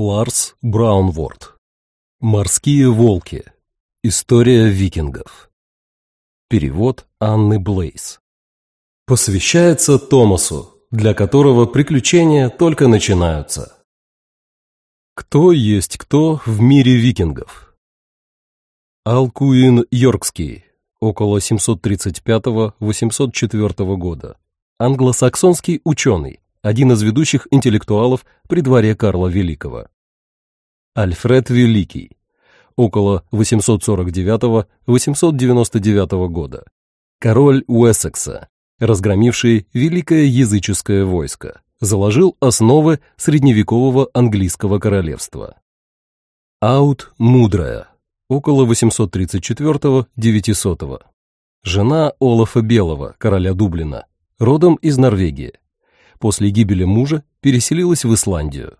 Ларс Браунворд. Морские волки. История викингов. Перевод Анны Блейс. Посвящается Томасу, для которого приключения только начинаются. Кто есть кто в мире викингов? Алкуин Йоркский, около 735-804 года. Англосаксонский ученый, один из ведущих интеллектуалов при дворе Карла Великого. Альфред Великий, около 849-899 года. Король Уэссекса, разгромивший великое языческое войско, заложил основы средневекового английского королевства. Аут Мудрая, около 834-900. Жена Олафа Белого, короля Дублина, родом из Норвегии. После гибели мужа переселилась в Исландию.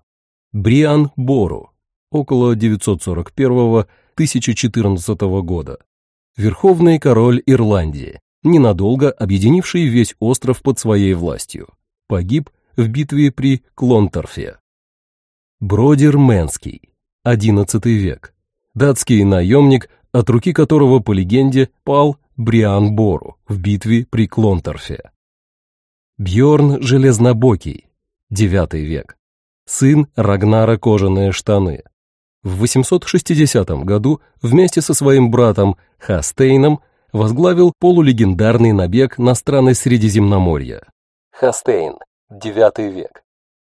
Бриан Бору, около 941-1014 года. Верховный король Ирландии, ненадолго объединивший весь остров под своей властью. Погиб в битве при Клонторфе. Бродер Менский, XI век. Датский наемник, от руки которого, по легенде, пал Бриан Бору в битве при Клонторфе. Бьорн Железнобокий, IX век. Сын Рагнара Кожаные штаны. В 860 году вместе со своим братом Хастейном возглавил полулегендарный набег на страны Средиземноморья. Хастейн, IX век.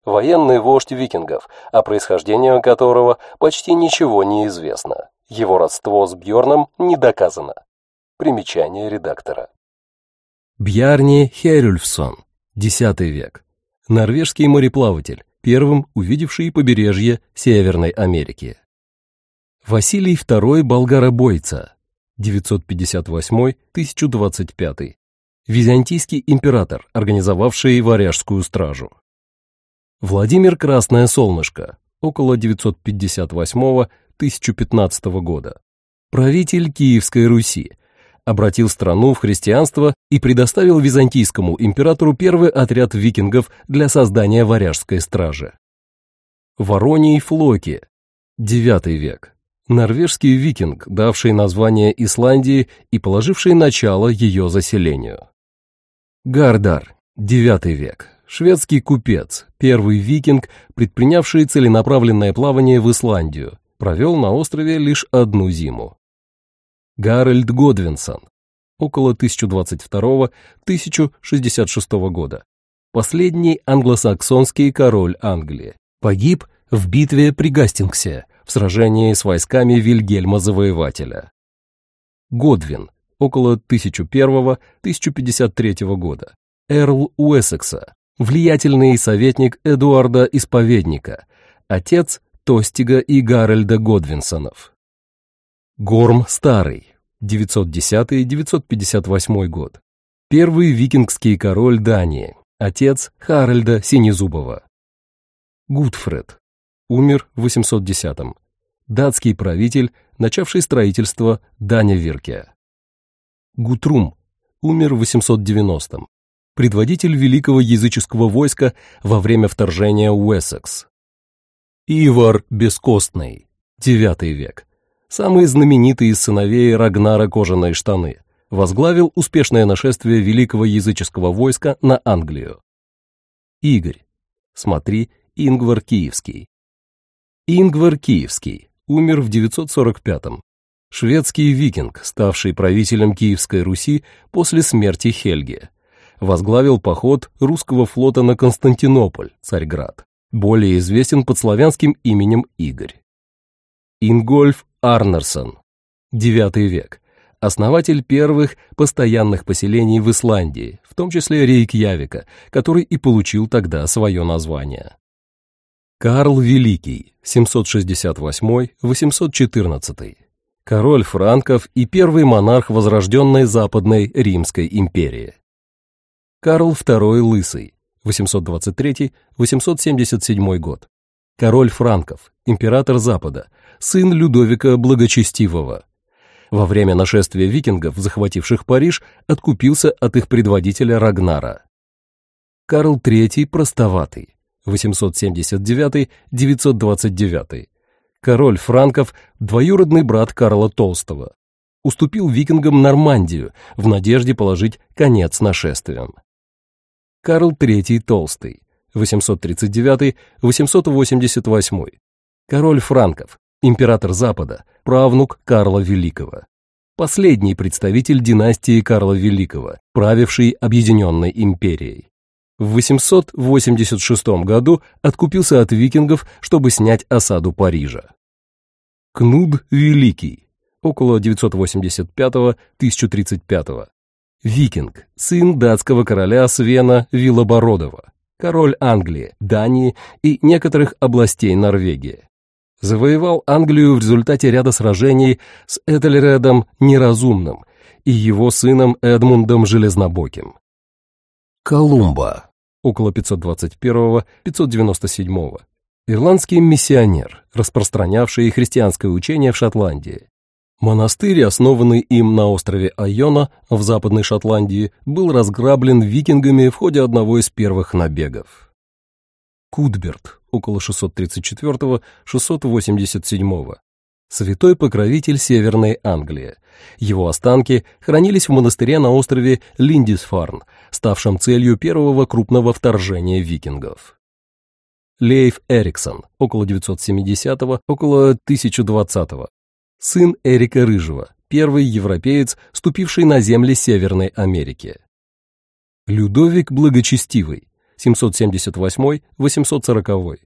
Военный вождь викингов, о происхождении которого почти ничего не известно. Его родство с Бьорном не доказано. Примечание редактора. Бьярни Херюльфсон, X век. Норвежский мореплаватель, первым увидевший побережье Северной Америки. Василий II Болгаробойца, 958-1025. Византийский император, организовавший Варяжскую стражу. Владимир Красное Солнышко, около 958-1015 года. Правитель Киевской Руси, обратил страну в христианство и предоставил византийскому императору первый отряд викингов для создания варяжской стражи. Вороний Флоки, IX век. Норвежский викинг, давший название Исландии и положивший начало ее заселению. Гардар, IX век. Шведский купец, первый викинг, предпринявший целенаправленное плавание в Исландию, провел на острове лишь одну зиму. Гарольд Годвинсон, около 1022-1066 года. Последний англосаксонский король Англии. Погиб в битве при Гастингсе в сражении с войсками Вильгельма Завоевателя. Годвин, около 1001-1053 года. Эрл Уэссекса, влиятельный советник Эдуарда Исповедника, отец Тостига и Гарольда Годвинсонов. Горм Старый, 910-958 год. Первый викингский король Дании, отец Харальда Синезубова. Гудфред, умер в 810-м. Датский правитель, начавший строительство Даня-Вирке. Гутрум, умер в 890-м. Предводитель великого языческого войска во время вторжения Уэссекс. Ивар Бескостный, IX век самый знаменитый из сыновей Рагнара Кожаные штаны, возглавил успешное нашествие великого языческого войска на Англию. Игорь. Смотри, Ингвар Киевский. Ингвар Киевский умер в 945-м. Шведский викинг, ставший правителем Киевской Руси после смерти Хельги. Возглавил поход русского флота на Константинополь, Царьград. Более известен под славянским именем Игорь. Ингольф Арнерсон, IX век, основатель первых постоянных поселений в Исландии, в том числе Рейкьявика, который и получил тогда свое название. Карл Великий, 768-814, король франков и первый монарх возрожденной Западной Римской империи. Карл II Лысый, 823-877 год, король франков, император Запада, сын Людовика Благочестивого. Во время нашествия викингов, захвативших Париж, откупился от их предводителя Рагнара. Карл III Простоватый, 879-929. Король франков, двоюродный брат Карла Толстого. Уступил викингам Нормандию в надежде положить конец нашествиям. Карл III Толстый, 839-888. Король франков, император Запада, правнук Карла Великого. Последний представитель династии Карла Великого, правивший Объединенной империей. В 886 году откупился от викингов, чтобы снять осаду Парижа. Кнуд Великий, около 985-1035. Викинг, сын датского короля Свена Вилобородова, король Англии, Дании и некоторых областей Норвегии. Завоевал Англию в результате ряда сражений с Этельредом Неразумным и его сыном Эдмундом Железнобоким. Колумба около 521-597, ирландский миссионер, распространявший христианское учение в Шотландии. Монастырь, основанный им на острове Айона в Западной Шотландии, был разграблен викингами в ходе одного из первых набегов. Кудберт, около 634-687, святой покровитель Северной Англии. Его останки хранились в монастыре на острове Линдисфарн, ставшем целью первого крупного вторжения викингов. Лейф Эриксон, около 970-го, около 1020-го. Сын Эрика Рыжего, первый европеец, ступивший на земли Северной Америки. Людовик Благочестивый, 778-840.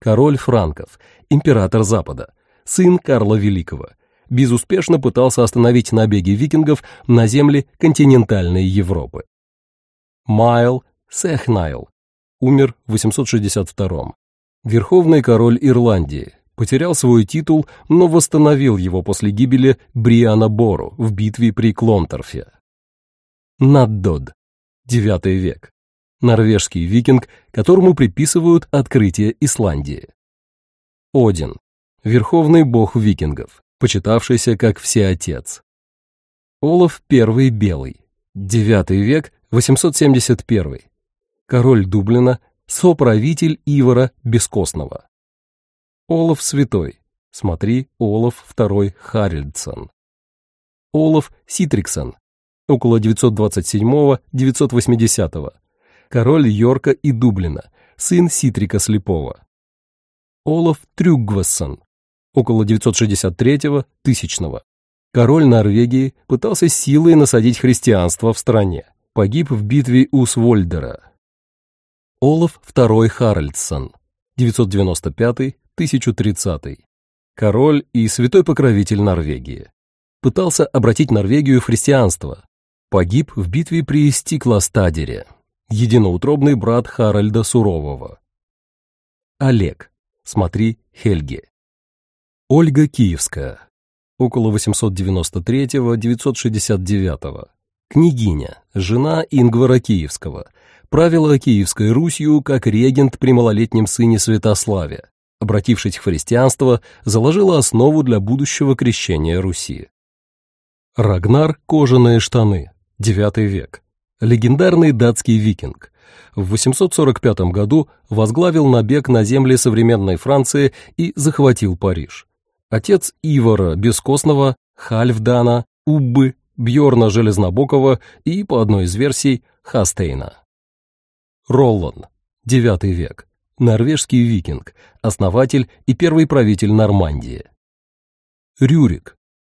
Король франков, император Запада, сын Карла Великого, безуспешно пытался остановить набеги викингов на земли континентальной Европы. Майл Сехнайл, умер в 862 Верховный король Ирландии, потерял свой титул, но восстановил его после гибели Бриана Бору в битве при Клонторфе. Наддод, IX век, норвежский викинг, которому приписывают открытие Исландии. Один, верховный бог викингов, почитавшийся как всеотец. Олаф I Белый, IX век, 871. Король Дублина, соправитель Ивара Бескостного. Олаф Святой, смотри Олаф II Харальдсон. Олаф Ситриксон, около 927-980. Король Йорка и Дублина, сын Ситрика Слепого. Олаф Трюгвассон, около 963-го, тысячного. Король Норвегии пытался силой насадить христианство в стране. Погиб в битве у Свольдера. Олаф II Харальдсон, 995-1030. Король и святой покровитель Норвегии. Пытался обратить Норвегию в христианство. Погиб в битве при Стиклостадере. Единоутробный брат Харальда Сурового. Олег. Смотри Хельги. Ольга Киевская, около 893-969, княгиня, жена Ингвара Киевского, правила Киевской Русью как регент при малолетнем сыне Святославе, обратившись в христианство, заложила основу для будущего крещения Руси. Рагнар – кожаные штаны, IX век, легендарный датский викинг, в 845 году возглавил набег на земли современной Франции и захватил Париж. Отец Ивара Бескостного, Хальфдана, Уббы, Бьорна Железнобокова и, по одной из версий, Хастейна. Роллан, IX век, норвежский викинг, основатель и первый правитель Нормандии. Рюрик,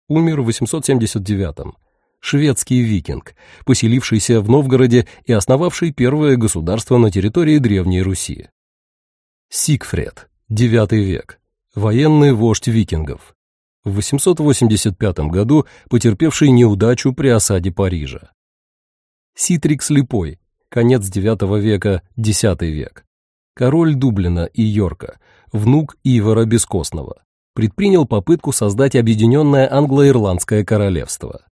умер в 879-м, шведский викинг, поселившийся в Новгороде и основавший первое государство на территории Древней Руси. Сигфред, IX век, военный вождь викингов, в 885 году потерпевший неудачу при осаде Парижа. Ситрик Слепой, конец IX века, X век, король Дублина и Йорка, внук Ивара Бескостного, предпринял попытку создать объединенное англо-ирландское королевство.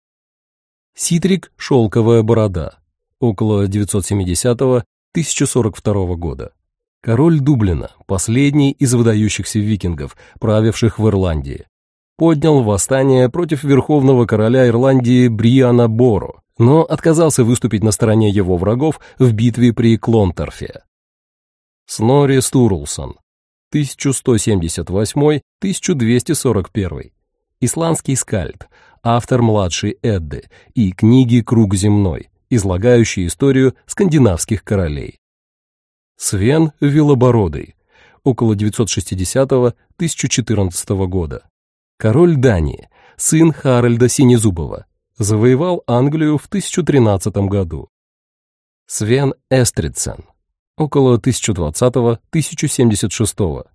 Ситрик Шелковая борода, около 970-1042 года. Король Дублина, последний из выдающихся викингов, правивших в Ирландии, поднял восстание против верховного короля Ирландии Бриана Боро, но отказался выступить на стороне его врагов в битве при Клонторфе. Снори Стурлсон, 1178-1241. Исландский скальд, автор младшей Эдды и книги «Круг земной», излагающие историю скандинавских королей. Свен Вилобородый, около 960-1014 года. Король Дании, сын Харальда Синезубова, завоевал Англию в 1013 году. Свен Эстридсен, около 1020-1076.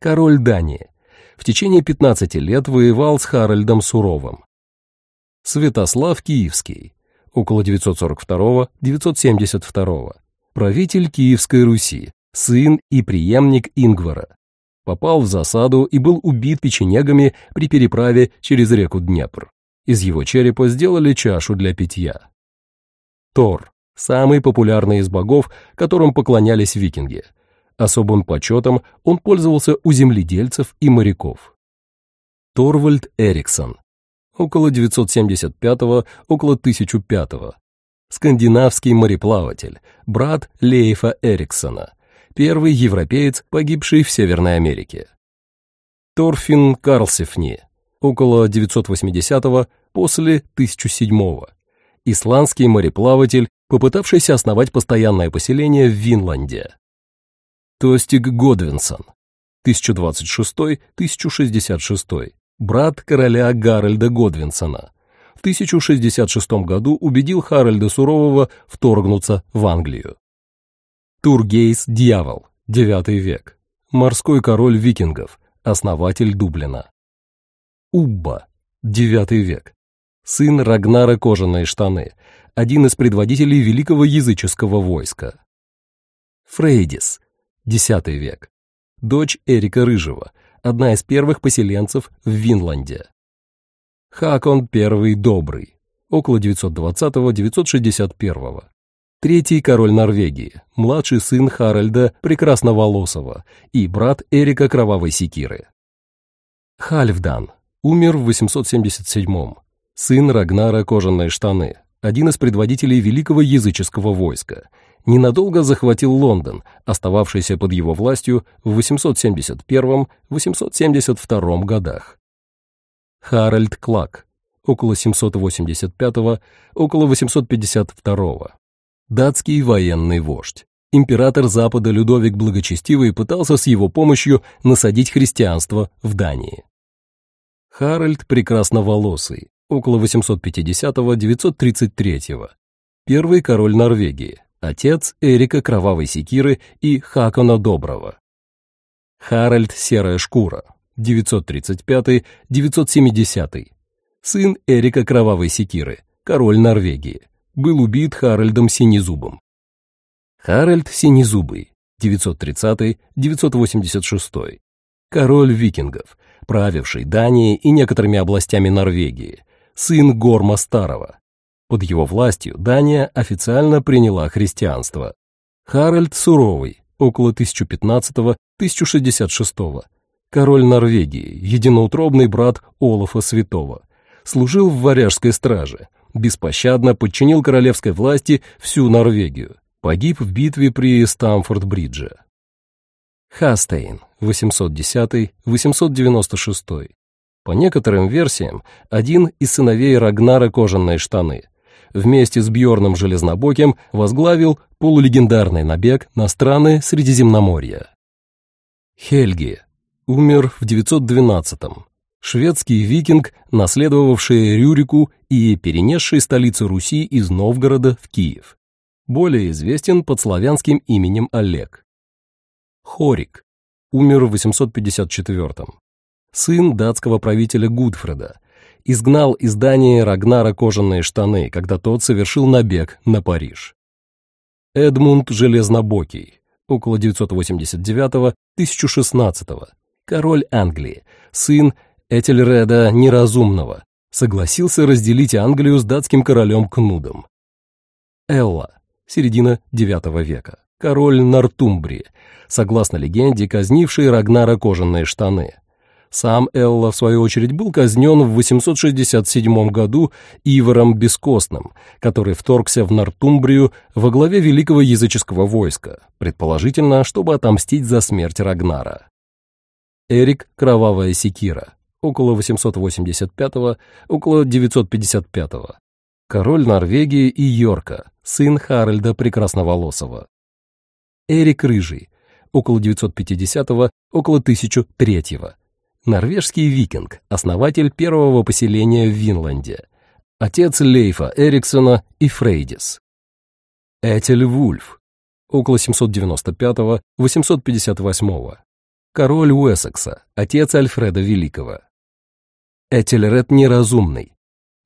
Король Дании. В течение 15 лет воевал с Харальдом Суровым. Святослав Киевский, около 942-972. Правитель Киевской Руси, сын и преемник Ингвара. Попал в засаду и был убит печенегами при переправе через реку Днепр. Из его черепа сделали чашу для питья. Тор – самый популярный из богов, которым поклонялись викинги. Особым почетом он пользовался у земледельцев и моряков. Торвальд Эриксон, около 975 около 1005 Скандинавский мореплаватель, брат Лейфа Эриксона, первый европеец, погибший в Северной Америке. Торфин Карлсефни, около 980 после 1007 Исландский мореплаватель, попытавшийся основать постоянное поселение в Винланде. Тостиг Годвинсон, 1026-1066, брат короля Гарольда Годвинсона. В 1066 году убедил Харальда Сурового вторгнуться в Англию. Тургейс Дьявол, IX век, морской король викингов, основатель Дублина. Убба, IX век, сын Рагнара Кожаные штаны, один из предводителей великого языческого войска. Фрейдис, X век, дочь Эрика Рыжего, одна из первых поселенцев в Винланде. Хакон I Добрый, около 920-961. Третий король Норвегии, младший сын Харальда Прекрасноволосого и брат Эрика Кровавой Секиры. Хальфдан, умер в 877-м, сын Рагнара Кожаные штаны, один из предводителей великого языческого войска – ненадолго захватил Лондон, остававшийся под его властью в 871-872 годах. Харальд Клак, около 785 около 852 Датский военный вождь. Император Запада Людовик Благочестивый пытался с его помощью насадить христианство в Дании. Харальд Прекрасноволосый, около 850-933 Первый король Норвегии, отец Эрика Кровавой Секиры и Хакона Доброго. Харальд Серая Шкура, 935-970, сын Эрика Кровавой Секиры, король Норвегии, был убит Харальдом Синезубом. Харальд Синезубый, 930-986, король викингов, правивший Данией и некоторыми областями Норвегии, сын Горма Старого, под его властью Дания официально приняла христианство. Харальд Суровый, около 1015-1066, король Норвегии, единоутробный брат Олафа Святого, служил в варяжской страже, беспощадно подчинил королевской власти всю Норвегию, погиб в битве при Стамфорд-Бридже. Хастейн, 810-896. По некоторым версиям, один из сыновей Рагнара Кожаные штаны, вместе с Бьорном Железнобоким возглавил полулегендарный набег на страны Средиземноморья. Хельги умер в 912-м. Шведский викинг, наследовавший Рюрику и перенесший столицу Руси из Новгорода в Киев. Более известен под славянским именем Олег. Хорик умер в 854-м. Сын датского правителя Гудфреда, изгнал из Дании Рагнара кожаные штаны, когда тот совершил набег на Париж. Эдмунд Железнобокий, около 989-1016, король Англии, сын Этельреда Неразумного, согласился разделить Англию с датским королем Кнудом. Элла, середина IX века, король Нортумбрии, согласно легенде, казнивший Рагнара кожаные штаны, Сам Элла, в свою очередь, был казнен в 867 году Ивором Бескостным, который вторгся в Нортумбрию во главе великого языческого войска, предположительно, чтобы отомстить за смерть Рагнара. Эрик Кровавая Секира, около 885 около 955 Король Норвегии и Йорка, сын Харальда Прекрасноволосого. Эрик Рыжий, около 950 около 1003 -го Норвежский викинг, основатель первого поселения в Винланде. Отец Лейфа Эриксона и Фрейдис. Этель Вульф, около 795-858. Король Уэссекса, отец Альфреда Великого. Этельред Неразумный,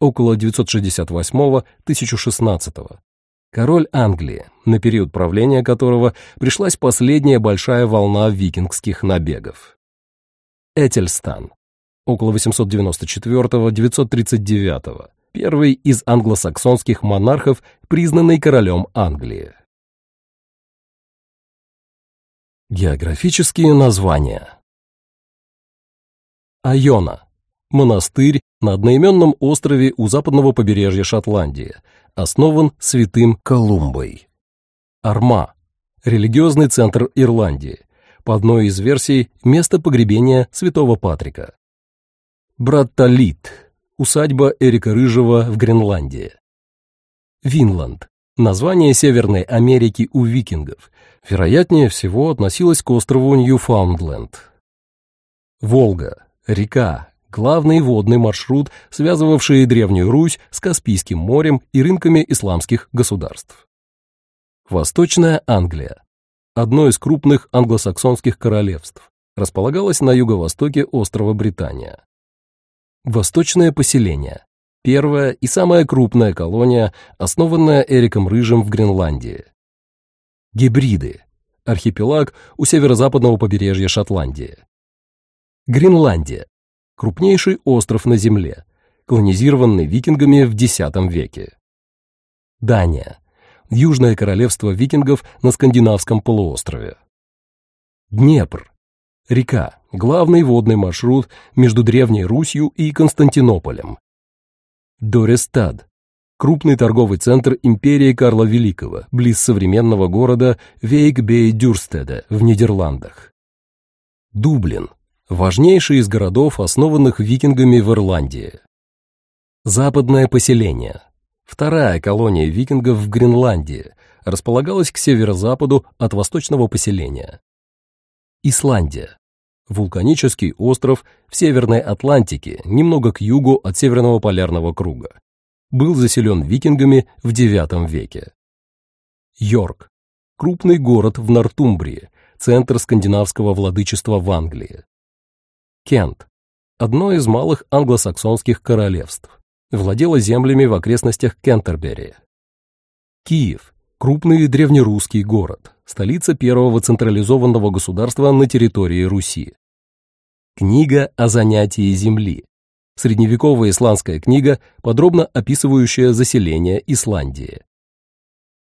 около 968-1016. Король Англии, на период правления которого пришлась последняя большая волна викингских набегов. Этельстан, около 894-939, первый из англосаксонских монархов, признанный королем Англии. Географические названия Айона – монастырь на одноименном острове у западного побережья Шотландии, основан святым Колумбой. Арма – религиозный центр Ирландии, по одной из версий, место погребения святого Патрика. Братталит – усадьба Эрика Рыжего в Гренландии. Винланд – название Северной Америки у викингов, вероятнее всего относилось к острову Ньюфаундленд. Волга – река, главный водный маршрут, связывавший Древнюю Русь с Каспийским морем и рынками исламских государств. Восточная Англия одно из крупных англосаксонских королевств, располагалось на юго-востоке острова Британия. Восточное поселение – первая и самая крупная колония, основанная Эриком Рыжим в Гренландии. Гибриды – архипелаг у северо-западного побережья Шотландии. Гренландия – крупнейший остров на Земле, колонизированный викингами в X веке. Дания – Южное королевство викингов на скандинавском полуострове. Днепр. Река, главный водный маршрут между Древней Русью и Константинополем. Дорестад. Крупный торговый центр империи Карла Великого, близ современного города Вейк-Бей-Дюрстеда в Нидерландах. Дублин. Важнейший из городов, основанных викингами в Ирландии. Западное поселение. Вторая колония викингов в Гренландии располагалась к северо-западу от восточного поселения. Исландия. Вулканический остров в Северной Атлантике, немного к югу от Северного полярного круга. Был заселен викингами в IX веке. Йорк. Крупный город в Нортумбрии, центр скандинавского владычества в Англии. Кент. Одно из малых англосаксонских королевств владела землями в окрестностях Кентербери. Киев – крупный древнерусский город, столица первого централизованного государства на территории Руси. Книга о занятии земли. Средневековая исландская книга, подробно описывающая заселение Исландии.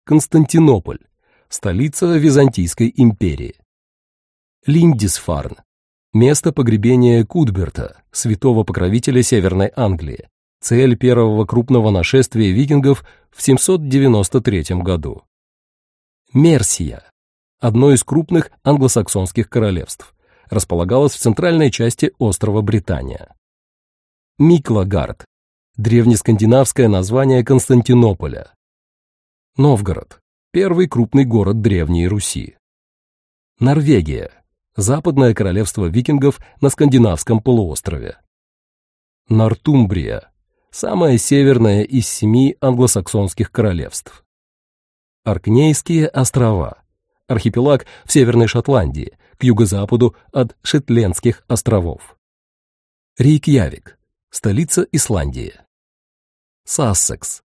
Константинополь – столица Византийской империи. Линдисфарн – место погребения Кудберта, святого покровителя Северной Англии, цель первого крупного нашествия викингов в 793 году. Мерсия, одно из крупных англосаксонских королевств, располагалось в центральной части острова Британия. Миклагард, древнескандинавское название Константинополя. Новгород, первый крупный город Древней Руси. Норвегия, западное королевство викингов на скандинавском полуострове. Нортумбрия, самое северное из семи англосаксонских королевств. Аркнейские острова, архипелаг в Северной Шотландии, к юго-западу от Шетлендских островов. Рейкьявик, столица Исландии. Сассекс,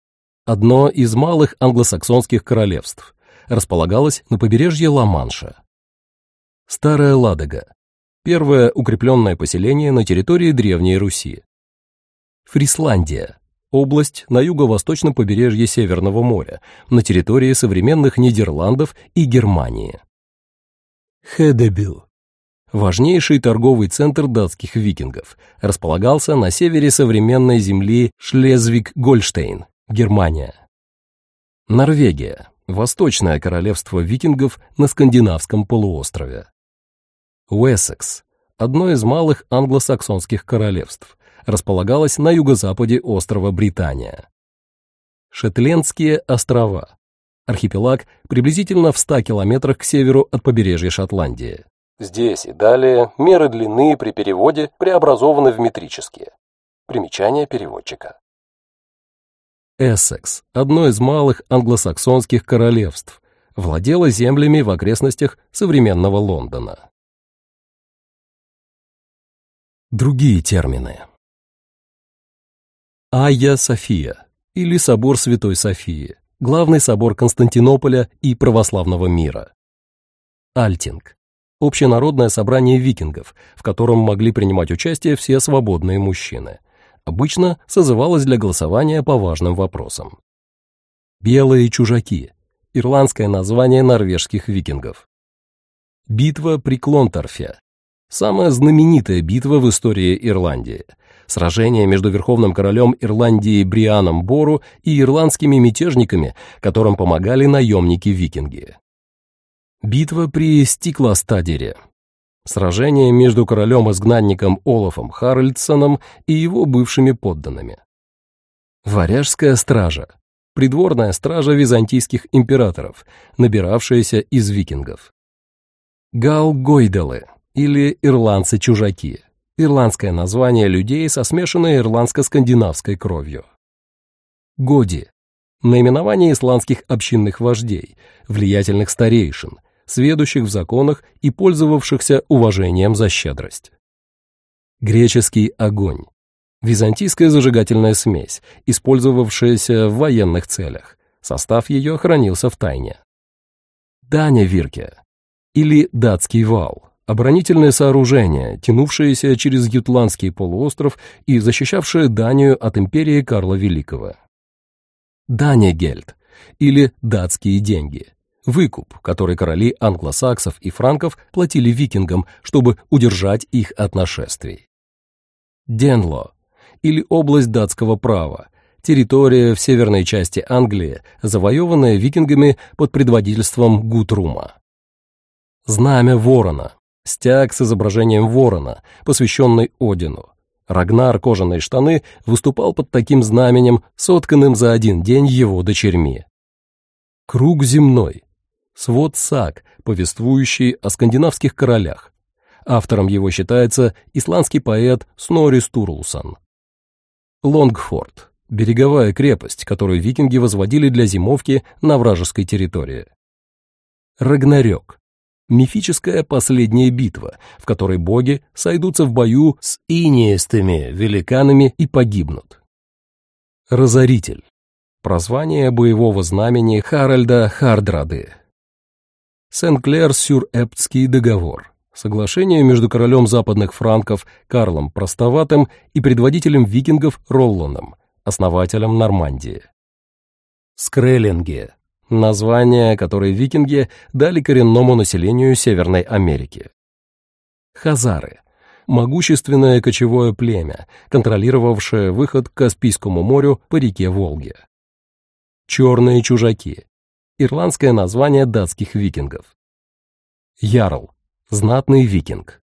одно из малых англосаксонских королевств, располагалось на побережье Ла-Манша. Старая Ладога, первое укрепленное поселение на территории Древней Руси. Фрисландия – область на юго-восточном побережье Северного моря, на территории современных Нидерландов и Германии. Хедебил – важнейший торговый центр датских викингов, располагался на севере современной земли Шлезвиг-Гольштейн, Германия. Норвегия – восточное королевство викингов на скандинавском полуострове. Уэссекс – одно из малых англосаксонских королевств, располагалось на юго-западе острова Британия. Шетлендские острова – архипелаг приблизительно в 100 километрах к северу от побережья Шотландии. Здесь и далее меры длины при переводе преобразованы в метрические. Примечание переводчика. Эссекс, одно из малых англосаксонских королевств, владело землями в окрестностях современного Лондона. Другие термины. Айя София или Собор Святой Софии, главный собор Константинополя и православного мира. Альтинг общенародное собрание викингов, в котором могли принимать участие все свободные мужчины. Обычно созывалось для голосования по важным вопросам. Белые чужаки – ирландское название норвежских викингов. Битва при Клонтарфе – самая знаменитая битва в истории Ирландии. Сражение между верховным королем Ирландии Брианом Бору и ирландскими мятежниками, которым помогали наемники-викинги. Битва при Стиклостадере. Сражение между королем-изгнанником Олафом Харальдсоном и его бывшими подданными. Варяжская стража. Придворная стража византийских императоров, набиравшаяся из викингов. Галгойделы или ирландцы-чужаки. Ирландское название людей со смешанной ирландско-скандинавской кровью. Годи. Наименование исландских общинных вождей, влиятельных старейшин – сведущих в законах и пользовавшихся уважением за щедрость. Греческий огонь. Византийская зажигательная смесь, использовавшаяся в военных целях. Состав ее хранился в тайне. Даня Вирке или датский вал – оборонительное сооружение, тянувшееся через Ютландский полуостров и защищавшее Данию от империи Карла Великого. Данегельд или датские деньги – Выкуп, который короли англосаксов и франков платили викингам, чтобы удержать их от нашествий. Денло, или область датского права, территория в северной части Англии, завоеванная викингами под предводительством Гутрума. Знамя ворона, стяг с изображением ворона, посвященный Одину. Рагнар кожаные штаны выступал под таким знаменем, сотканным за один день его дочерьми. Круг земной, свод саг, повествующий о скандинавских королях. Автором его считается исландский поэт Снори Стурлсон. Лонгфорд – береговая крепость, которую викинги возводили для зимовки на вражеской территории. Рагнарёк – мифическая последняя битва, в которой боги сойдутся в бою с инеистыми великанами и погибнут. Разоритель – прозвание боевого знамени Харальда Хардрады, Сен-Клер-Сюр-Эптский договор. Соглашение между королем западных франков Карлом Простоватым и предводителем викингов Ролланом, основателем Нормандии. Скреллинги – название, которое викинги дали коренному населению Северной Америки. Хазары – могущественное кочевое племя, контролировавшее выход к Каспийскому морю по реке Волге. Черные чужаки ирландское название датских викингов. Ярл – знатный викинг.